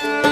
Yeah.